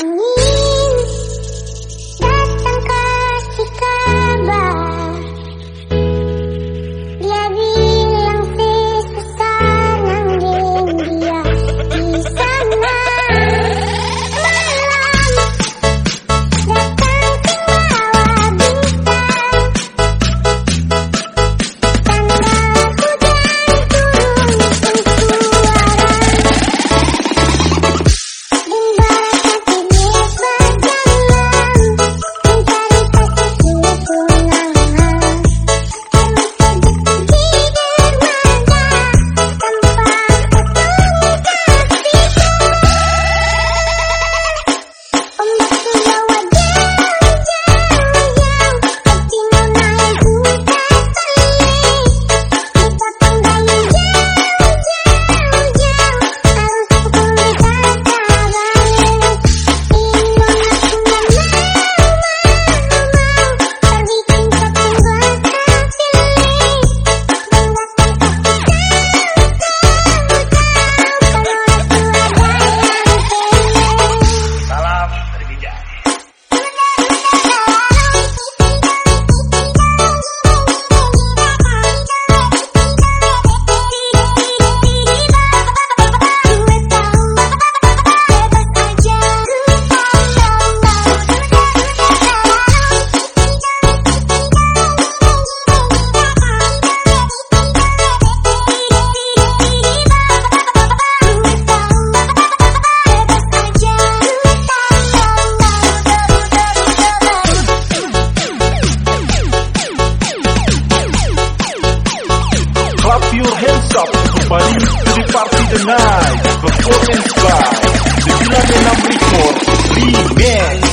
Bimba Kembali di party the night Performance by The Bila Menang Record Remix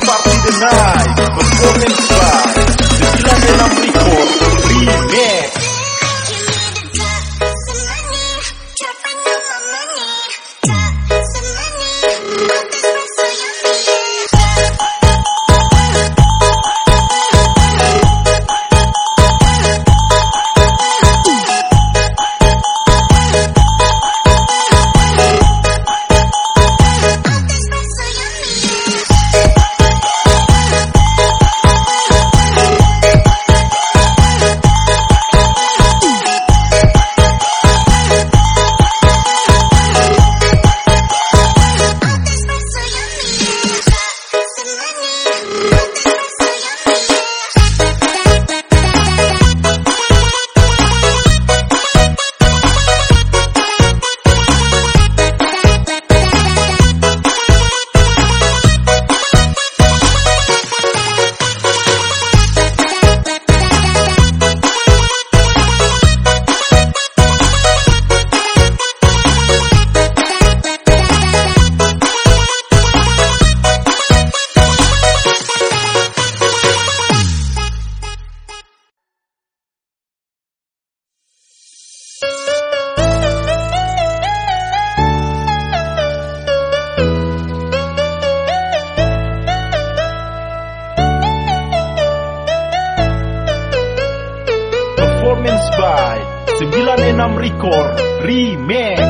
party tonight. But go 96 Record Remix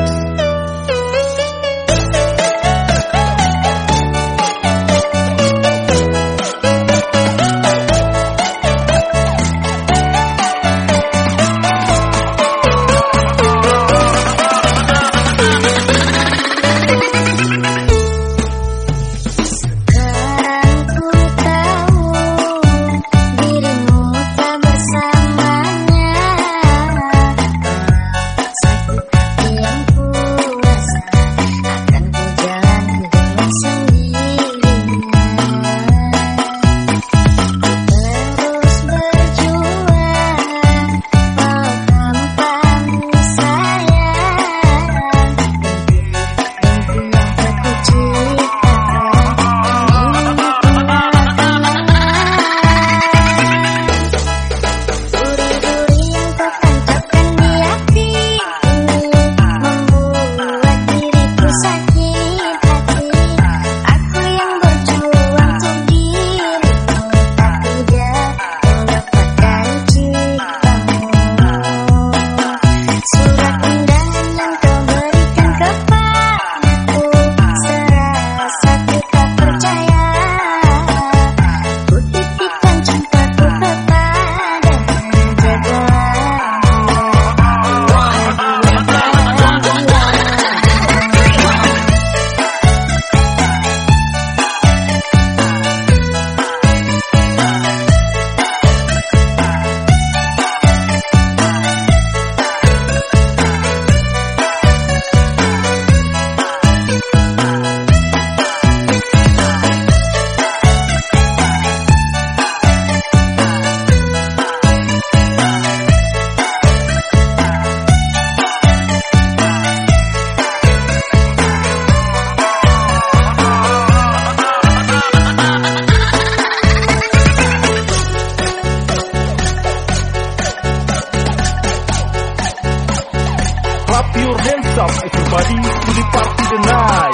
everybody to the party tonight.